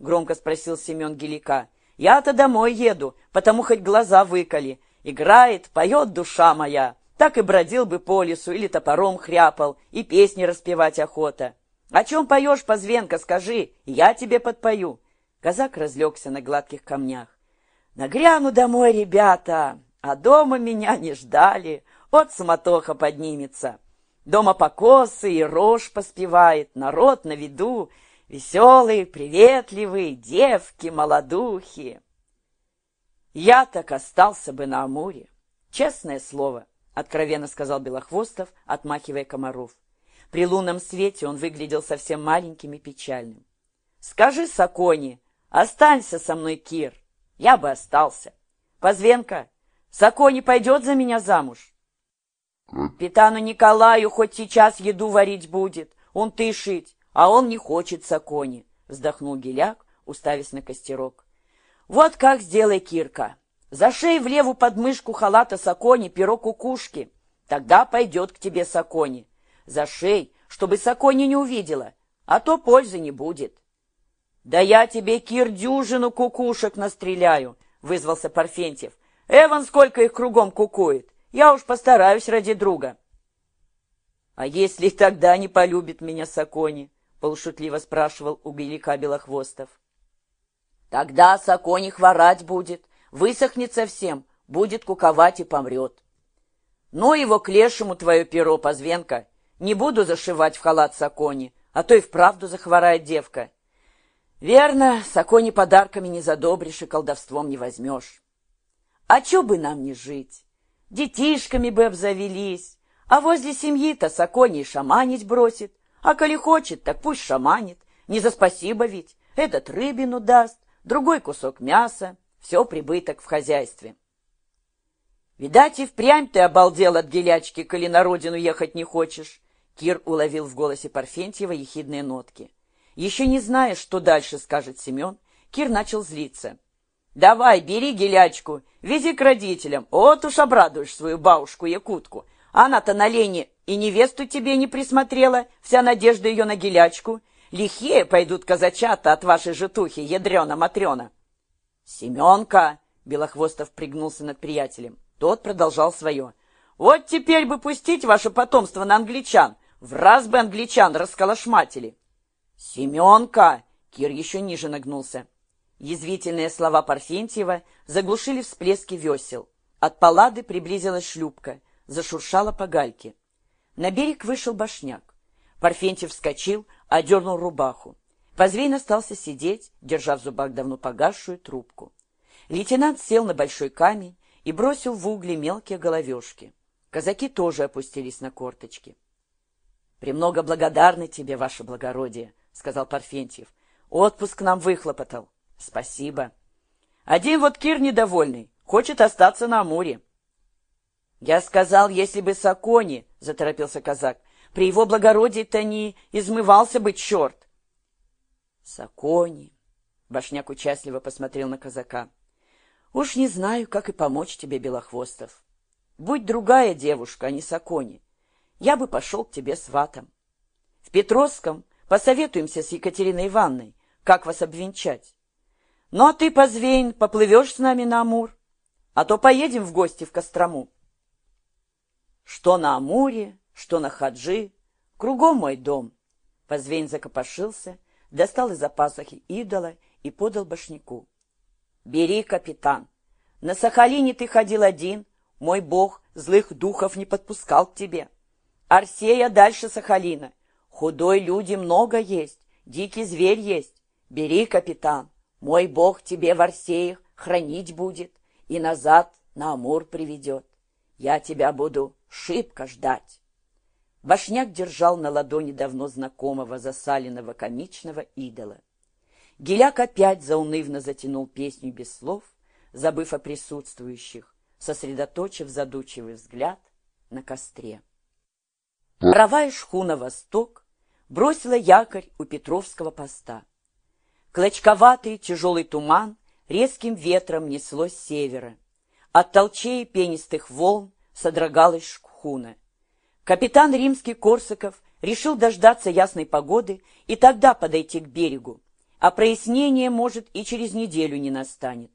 громко спросил Семен Гелика. Я-то домой еду, потому хоть глаза выколи. Играет, поет душа моя. Так и бродил бы по лесу или топором хряпал, и песни распевать охота. О чем поешь, Позвенка, скажи, я тебе подпою. Казак разлегся на гладких камнях. Нагряну домой, ребята, а дома меня не ждали. Вот суматоха поднимется. Дома покосы и рожь поспевает, народ на виду, веселые, приветливые, девки, молодухи. Я так остался бы на Амуре, честное слово, откровенно сказал Белохвостов, отмахивая комаров. При лунном свете он выглядел совсем маленьким и печальным. Скажи Сакони, останься со мной, Кир. Я бы остался. Позвенка, Сакони пойдет за меня замуж? Капитану Николаю хоть сейчас еду варить будет, он тышить, а он не хочет Сакони, вздохнул Геляк, уставясь на костерок. Вот как сделай, Кирка. Зашей в левую подмышку халата Сакони перо кукушки. Тогда пойдет к тебе Сакони. Зашей, чтобы Сакони не увидела, а то пользы не будет. Да я тебе, Кир, дюжину кукушек настреляю, вызвался Парфентьев. Эван, сколько их кругом кукует. Я уж постараюсь ради друга. — А если тогда не полюбит меня Сакони? — полушутливо спрашивал у Белика Белохвостов. — Тогда Сакони хворать будет, высохнет совсем, будет куковать и помрет. Ну его к лешему твое перо, Позвенка. Не буду зашивать в халат Сакони, а то и вправду захворает девка. Верно, Сакони подарками не задобришь и колдовством не возьмешь. А чё бы нам не жить? детишками бы обзавелись. А возле семьи-то Саконий шаманить бросит. А коли хочет, так пусть шаманит. Не за спасибо ведь. Этот рыбину даст, другой кусок мяса. Все прибыток в хозяйстве. Видать, и впрямь ты обалдел от гелячки, коли на родину ехать не хочешь. Кир уловил в голосе Парфентьева ехидные нотки. Еще не зная, что дальше скажет Семен, Кир начал злиться. Давай, бери гелячку, вези к родителям. Вот уж обрадуешь свою бабушку-якутку. Она-то на лени и невесту тебе не присмотрела, вся надежда ее на гелячку. Лихие пойдут казачата от вашей житухи, ядрена-матрена. Семенка, Белохвостов пригнулся над приятелем. Тот продолжал свое. Вот теперь бы пустить ваше потомство на англичан. В раз бы англичан расколошматили. Семенка, Кир еще ниже нагнулся. Язвительные слова Парфентьева заглушили всплески весел. От палады приблизилась шлюпка, зашуршала по гальке. На берег вышел башняк. Парфентьев вскочил, одернул рубаху. Позвейн остался сидеть, держа в зубах давно погасшую трубку. Лейтенант сел на большой камень и бросил в угли мелкие головешки. Казаки тоже опустились на корточки. — «Премного благодарны тебе, ваше благородие», — сказал Парфентьев. «Отпуск нам выхлопотал. Спасибо. Один вот Кир недовольный, хочет остаться на Амуре. Я сказал, если бы Сакони, — заторопился казак, — при его благородии-то не измывался бы черт. Сакони, — Башняк участливо посмотрел на казака, — уж не знаю, как и помочь тебе, Белохвостов. Будь другая девушка, а не Сакони, я бы пошел к тебе сватом. В Петровском посоветуемся с Екатериной Ивановной, как вас обвенчать. Ну, а ты, Позвейн, поплывешь с нами на Амур, а то поедем в гости в Кострому. Что на Амуре, что на Хаджи, кругом мой дом. Позвейн закопошился, достал из-за пасухи идола и подал башняку. Бери, капитан. На Сахалине ты ходил один, мой бог злых духов не подпускал к тебе. Арсея дальше Сахалина. Худой люди много есть, дикий зверь есть. Бери, капитан. Мой бог тебе в Арсеях хранить будет и назад на Амур приведет. Я тебя буду шибко ждать. Башняк держал на ладони давно знакомого засаленного комичного идола. Геляк опять заунывно затянул песню без слов, забыв о присутствующих, сосредоточив задучивый взгляд на костре. Паровая шхуна «Восток» бросила якорь у Петровского поста. Клочковатый тяжелый туман резким ветром несло с севера. От толчей пенистых волн содрогалась шхуна. Капитан римский Корсаков решил дождаться ясной погоды и тогда подойти к берегу. а прояснение, может, и через неделю не настанет.